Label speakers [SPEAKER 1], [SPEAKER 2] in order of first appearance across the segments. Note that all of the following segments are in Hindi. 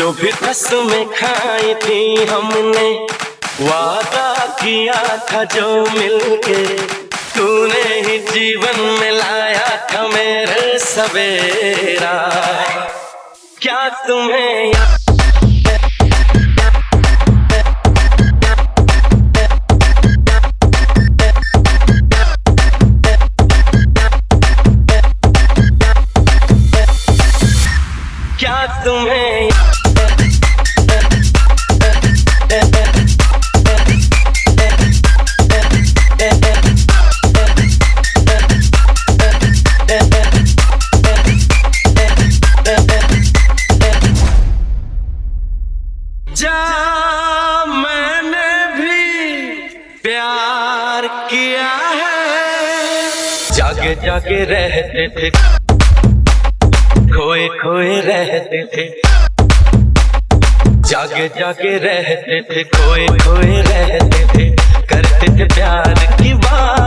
[SPEAKER 1] जो भी में खाई थी हमने, वादा किया था जो मिलके, तूने ही जीवन में लाया था मेरे सवेरा। क्या तुम्हें क्या तुम्हें जाके रहते थे। खोए खोए रहते थे। जागे जाके रहते थे। खोए खोए रहते थे। करते थे प्यार की बातें।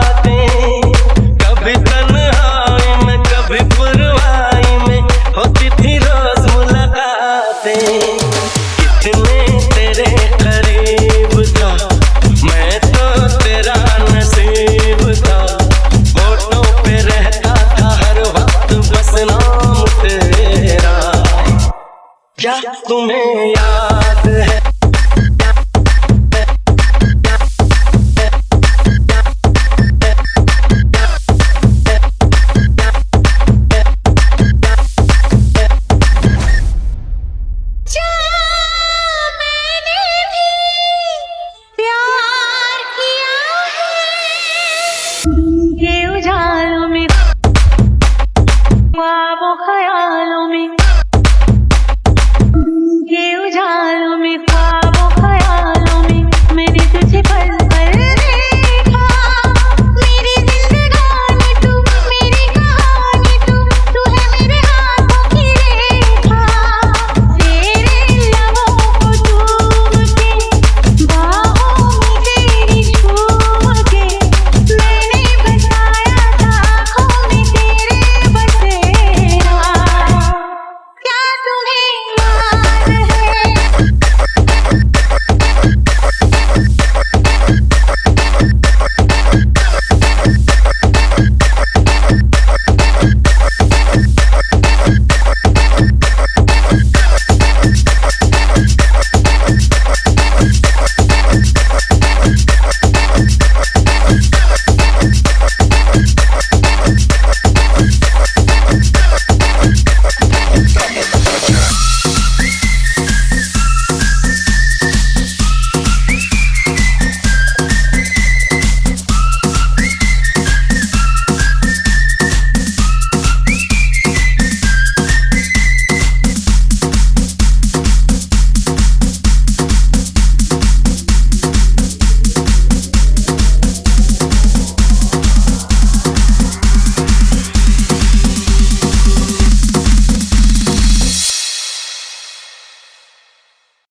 [SPEAKER 1] क्या तुम्हें याद